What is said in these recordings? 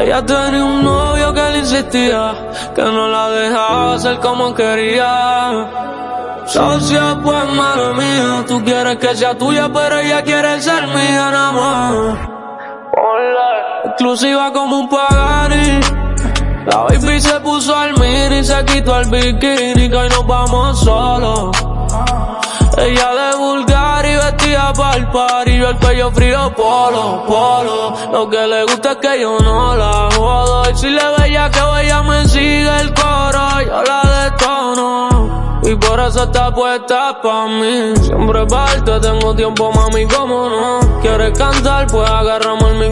Ella tenía un novio que le insistía, que no la dejaba hacer como quería. Socia, pues madre mía, tú quieres que sea tuya, pero ella quiere ser mía nada más. Exclusiva como un Pagani. La baby se puso al mini, se quitó el bikini, que hoy nos vamos solos. Ella de vulgar y vestida pa'l party, yo el cuello frío polo, polo. Lo que le gusta es que yo no la jodo, y si le veía que ella me sigue el coro, yo la detono. Y por eso está puesta pa' mí. Siempre parte, tengo tiempo mami, como no Quieres cantar, pues agarramos el micrófono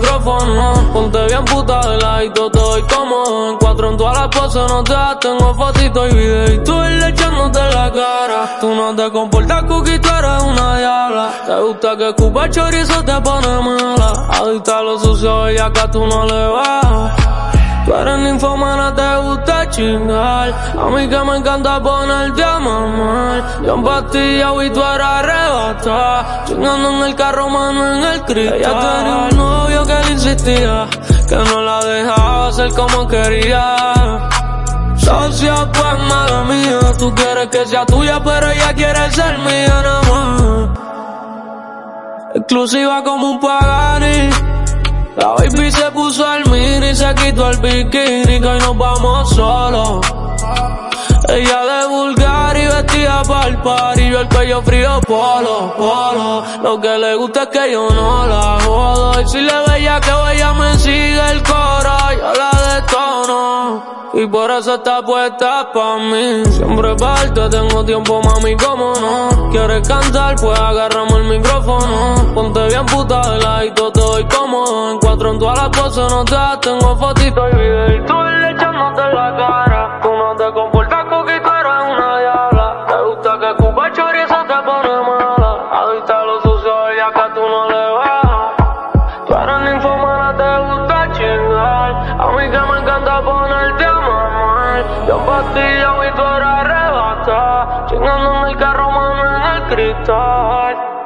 ladito, te doy cómodo En cuatro en todas las poses no te das, tengo fotitos y videitos Y echándote la cara Tú no te comportas cookie, tú eres una diabla Te gusta que escupa chorizo te pone mala Adicta a lo sucio y acá tú no le vas Tú eres ninfomana, te gusta chingar. A mí que me encanta ponerte a mamar. Yo en pastilla y tú eres arrebata. Chingando en el carro, mano en el cristal. Ella tenía un novio que le insistía. Que no la dejaba hacer como quería. Socia, pues madre mía. Tú quieres que sea tuya, pero ella quiere ser mía nada más. Exclusiva como un Pagani. La baby se puso al mini, se quitó el bikini, que hoy nos vamos solos. Ella de vulgar y vestida pa'l party, yo el cuello frío polo, polo. Lo que le gusta es que yo no la jodo, y si le veía que ella me Y por eso está puesta pa' mí. Siempre parte, tengo tiempo mami, como no. Quieres cantar, pues agarramos el micrófono. Ponte bien puta de ladito, te doy cómodo. En cuatro en todas las poses no te tengo fotitos y videitos. Y echándote la cara. Tú no te comportas cookie, tú eres una diabla. Te gusta que cuba chorizo te pone mala. Adicta a lo sucio y acá tú no le vas. Tú eres ninfomana, te gusta chingar. A mí que me encanta ponerte a mamar. Yo pastilla y tú eres arrebata. Chingando en el carro, mano en el cristal.